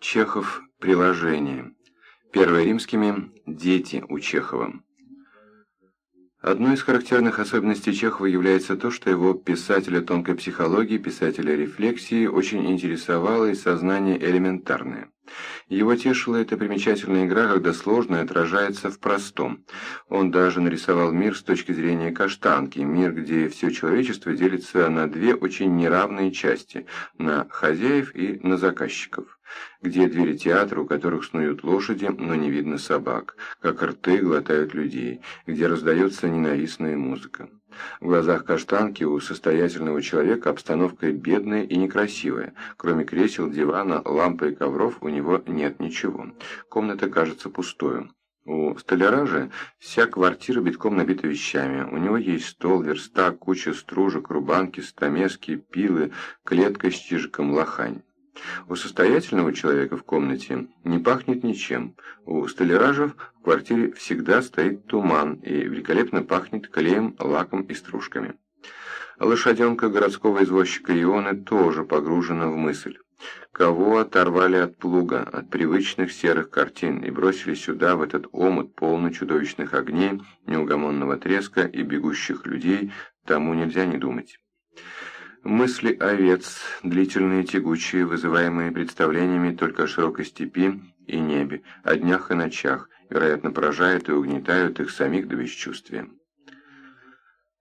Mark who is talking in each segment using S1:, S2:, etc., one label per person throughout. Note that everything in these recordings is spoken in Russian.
S1: Чехов. Приложение. Первое римскими. Дети у Чехова. Одной из характерных особенностей Чехова является то, что его писателя тонкой психологии, писателя рефлексии очень интересовало и сознание элементарное. Его тешила эта примечательная игра, когда сложное отражается в простом. Он даже нарисовал мир с точки зрения каштанки, мир, где все человечество делится на две очень неравные части – на хозяев и на заказчиков где двери театра, у которых снуют лошади, но не видно собак, как рты глотают людей, где раздается ненавистная музыка. В глазах каштанки у состоятельного человека обстановка бедная и некрасивая. Кроме кресел, дивана, лампы и ковров у него нет ничего. Комната кажется пустою. У столяра же вся квартира битком набита вещами. У него есть стол, верстак, куча стружек, рубанки, стамески, пилы, клетка с чижиком, лохань. У состоятельного человека в комнате не пахнет ничем. У столяражев в квартире всегда стоит туман и великолепно пахнет клеем, лаком и стружками. Лошаденка городского извозчика Ионы тоже погружена в мысль. Кого оторвали от плуга, от привычных серых картин и бросили сюда, в этот омут, полный чудовищных огней, неугомонного треска и бегущих людей, тому нельзя не думать. Мысли овец, длительные тягучие, вызываемые представлениями только о широкой степи и небе, о днях и ночах, вероятно, поражают и угнетают их самих до бесчувствия.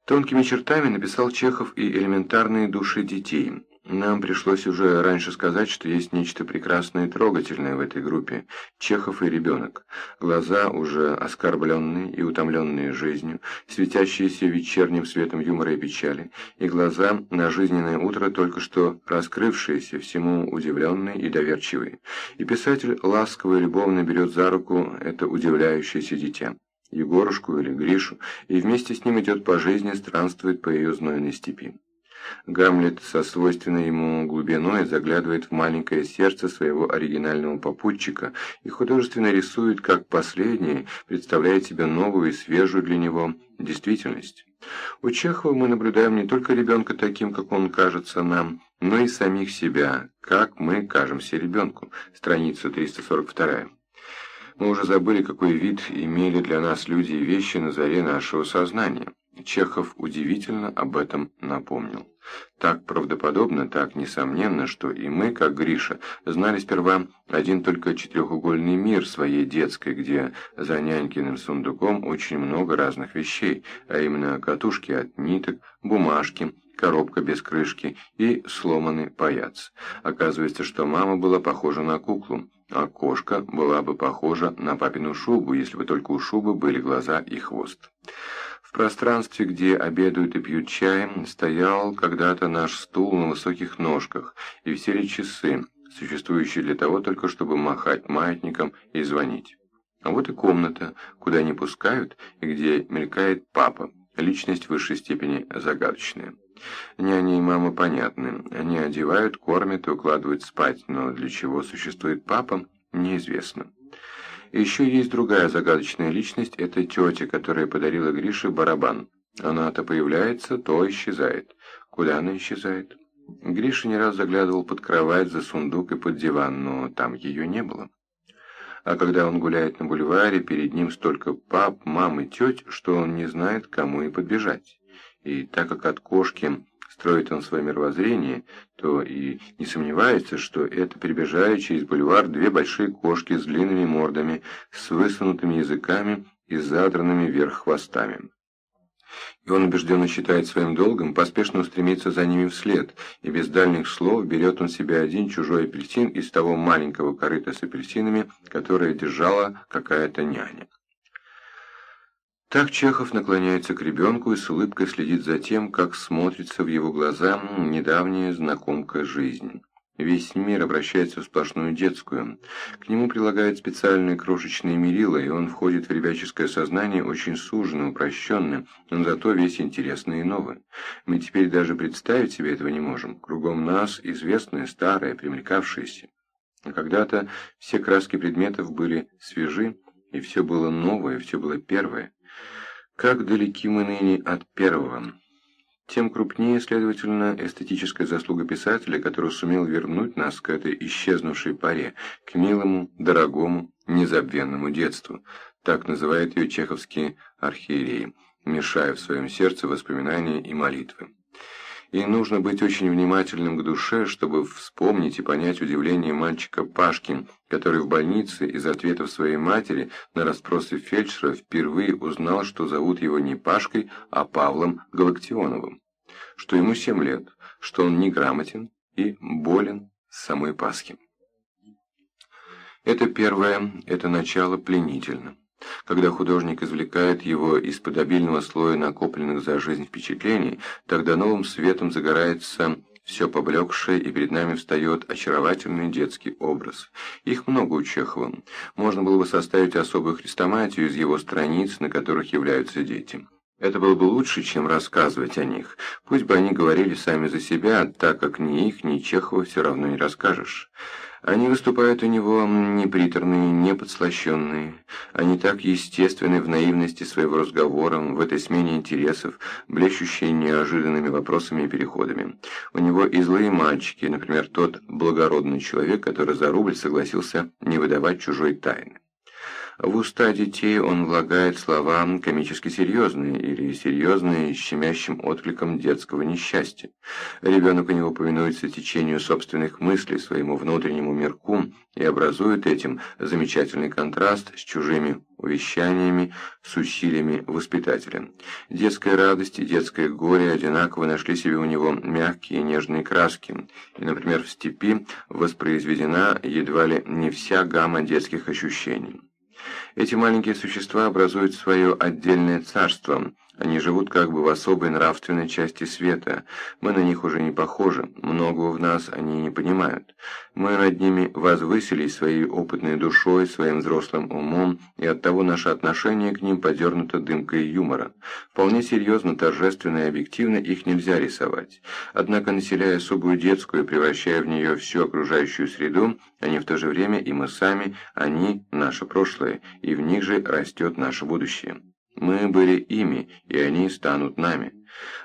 S1: Тонкими чертами написал Чехов и элементарные души детей – нам пришлось уже раньше сказать, что есть нечто прекрасное и трогательное в этой группе – Чехов и ребенок. Глаза, уже оскорбленные и утомленные жизнью, светящиеся вечерним светом юмора и печали, и глаза на жизненное утро только что раскрывшиеся, всему удивленные и доверчивые. И писатель ласково и любовно берет за руку это удивляющееся дитя. Егорушку или Гришу, и вместе с ним идет по жизни, странствует по ее знойной степи. Гамлет со свойственной ему глубиной заглядывает в маленькое сердце своего оригинального попутчика и художественно рисует, как последний представляет себе новую и свежую для него действительность. У Чехова мы наблюдаем не только ребенка таким, как он кажется нам, но и самих себя, как мы кажемся ребенку. Страница 342. Мы уже забыли, какой вид имели для нас люди и вещи на заре нашего сознания. Чехов удивительно об этом напомнил. Так правдоподобно, так несомненно, что и мы, как Гриша, знали сперва один только четырехугольный мир своей детской, где за нянькиным сундуком очень много разных вещей, а именно катушки от ниток, бумажки, коробка без крышки и сломанный паяц. Оказывается, что мама была похожа на куклу, а кошка была бы похожа на папину шубу, если бы только у шубы были глаза и хвост. Пространстве, где обедают и пьют чай, стоял когда-то наш стул на высоких ножках, и висели часы, существующие для того только, чтобы махать маятником и звонить. А вот и комната, куда не пускают, и где мелькает папа, личность в высшей степени загадочная. Няня и мама понятны, они одевают, кормят и укладывают спать, но для чего существует папа, неизвестно. Еще есть другая загадочная личность, это тетя, которая подарила Грише барабан. Она то появляется, то исчезает. Куда она исчезает? Гриша не раз заглядывал под кровать, за сундук и под диван, но там ее не было. А когда он гуляет на бульваре, перед ним столько пап, мам и теть, что он не знает, кому и подбежать. И так как от кошки строит он свое мировоззрение, то и не сомневается, что это прибежали через бульвар две большие кошки с длинными мордами, с высунутыми языками и задранными вверх хвостами. И он убежденно считает своим долгом поспешно устремиться за ними вслед, и без дальних слов берет он себе один чужой апельсин из того маленького корыта с апельсинами, которое держала какая-то няня. Так Чехов наклоняется к ребенку и с улыбкой следит за тем, как смотрится в его глаза недавняя знакомка жизни. Весь мир обращается в сплошную детскую. К нему прилагают специальные крошечные мерила, и он входит в ребяческое сознание очень суженно, упрощенно, но зато весь интересный и новый. Мы теперь даже представить себе этого не можем. Кругом нас известное, старое, примелькавшееся. Когда-то все краски предметов были свежи, и все было новое, все было первое. Как далеки мы ныне от первого. тем крупнее, следовательно, эстетическая заслуга писателя, который сумел вернуть нас к этой исчезнувшей паре, к милому, дорогому, незабвенному детству. Так называют ее чеховские архиереи, мешая в своем сердце воспоминания и молитвы. И нужно быть очень внимательным к душе, чтобы вспомнить и понять удивление мальчика Пашки, который в больнице из ответов своей матери на расспросы фельдшера впервые узнал, что зовут его не Пашкой, а Павлом Галактионовым, что ему семь лет, что он неграмотен и болен самой Пасхи. Это первое, это начало пленительно. Когда художник извлекает его из-под обильного слоя накопленных за жизнь впечатлений, тогда новым светом загорается все поблекшее, и перед нами встает очаровательный детский образ. Их много у Чехова. Можно было бы составить особую хрестоматию из его страниц, на которых являются дети. Это было бы лучше, чем рассказывать о них. Пусть бы они говорили сами за себя, так как ни их, ни Чехова все равно не расскажешь. Они выступают у него не приторные, не подслащенные. Они так естественны в наивности своего разговора, в этой смене интересов, блещущие неожиданными вопросами и переходами. У него и злые мальчики, например, тот благородный человек, который за рубль согласился не выдавать чужой тайны. В уста детей он влагает слова комически серьезные или серьезные, щемящим откликом детского несчастья. Ребенок у него повинуется течению собственных мыслей, своему внутреннему мирку и образует этим замечательный контраст с чужими увещаниями, с усилиями воспитателя. Детская радость и детское горе одинаково нашли себе у него мягкие и нежные краски, и, например, в степи воспроизведена едва ли не вся гамма детских ощущений. Эти маленькие существа образуют свое отдельное царство. Они живут как бы в особой нравственной части света. Мы на них уже не похожи, многого в нас они не понимают. Мы над ними возвысились своей опытной душой, своим взрослым умом, и оттого наше отношение к ним подернуто дымкой юмора. Вполне серьезно, торжественно и объективно их нельзя рисовать. Однако, населяя особую детскую, превращая в нее всю окружающую среду, они в то же время и мы сами, они – наше прошлое, и в них же растет наше будущее. Мы были ими, и они станут нами.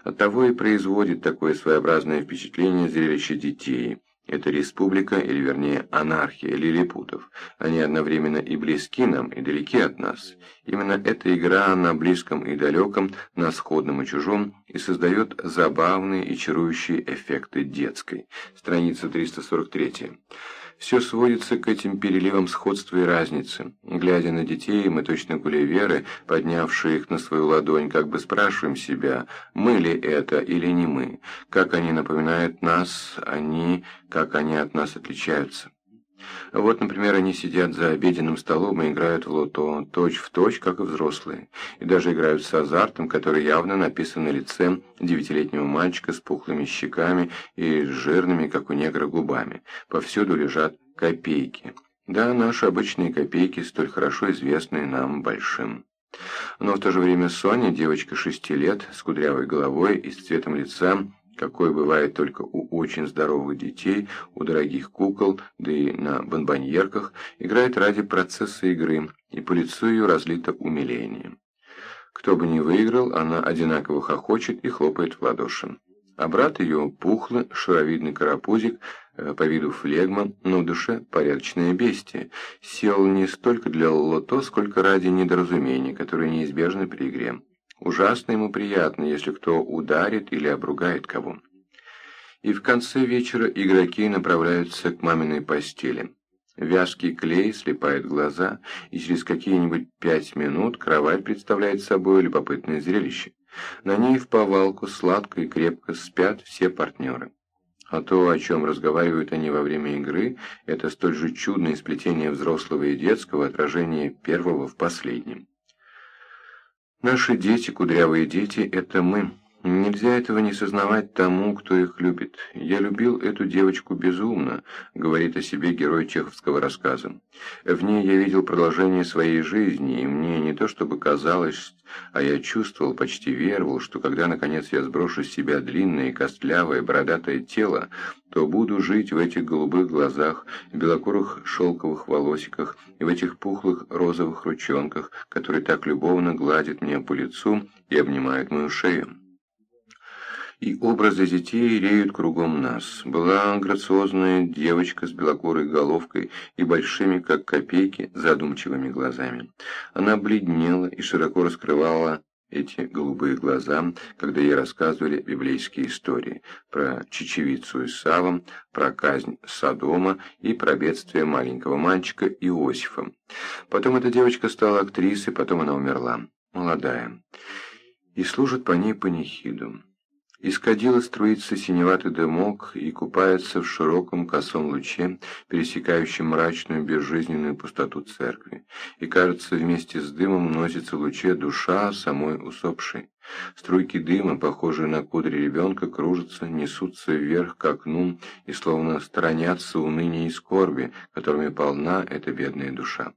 S1: Оттого и производит такое своеобразное впечатление зрелище детей. Это республика, или вернее анархия лилипутов. Они одновременно и близки нам, и далеки от нас. Именно эта игра на близком и далеком, на сходном и чужом, и создает забавные и чарующие эффекты детской. Страница 343. Все сводится к этим переливам сходства и разницы. Глядя на детей, мы точно гулливеры, поднявшие их на свою ладонь, как бы спрашиваем себя, мы ли это или не мы, как они напоминают нас, они, как они от нас отличаются. Вот, например, они сидят за обеденным столом и играют в лото, точь-в-точь, точь, как и взрослые, и даже играют с азартом, который явно написан на лице девятилетнего мальчика с пухлыми щеками и жирными, как у негра, губами. Повсюду лежат копейки. Да, наши обычные копейки, столь хорошо известные нам большим. Но в то же время Соня, девочка шести лет, с кудрявой головой и с цветом лица, какой бывает только у очень здоровых детей, у дорогих кукол, да и на бонбоньерках, играет ради процесса игры, и по лицу ее разлито умиление. Кто бы ни выиграл, она одинаково хохочет и хлопает в ладоши. А брат ее пухлый, шаровидный карапузик, э, по виду флегма, но в душе порядочное бестие, сел не столько для лото, сколько ради недоразумений, которые неизбежны при игре. Ужасно ему приятно, если кто ударит или обругает кого. И в конце вечера игроки направляются к маминой постели. Вязкий клей слепает глаза, и через какие-нибудь пять минут кровать представляет собой любопытное зрелище. На ней в повалку сладко и крепко спят все партнеры. А то, о чем разговаривают они во время игры, это столь же чудное сплетение взрослого и детского отражение первого в последнем. Наши дети, кудрявые дети, это мы. Нельзя этого не сознавать тому, кто их любит. Я любил эту девочку безумно, говорит о себе герой чеховского рассказа. В ней я видел продолжение своей жизни, и мне не то чтобы казалось, а я чувствовал, почти веровал, что когда наконец я сброшу с себя длинное, костлявое, бородатое тело, то буду жить в этих голубых глазах, белокурых шелковых волосиках и в этих пухлых розовых ручонках, которые так любовно гладят меня по лицу и обнимают мою шею. И образы детей реют кругом нас. Была грациозная девочка с белокурой головкой и большими, как копейки, задумчивыми глазами. Она бледнела и широко раскрывала эти голубые глаза, когда ей рассказывали библейские истории про чечевицу Исава, про казнь Содома и про бедствие маленького мальчика Иосифа. Потом эта девочка стала актрисой, потом она умерла, молодая, и служит по ней панихиду. Из кадила струится синеватый дымок и купается в широком косом луче, пересекающем мрачную безжизненную пустоту церкви. И, кажется, вместе с дымом носится в луче душа самой усопшей. Струйки дыма, похожие на кудри ребенка, кружатся, несутся вверх к окну и словно сторонятся уныния и скорби, которыми полна эта бедная душа.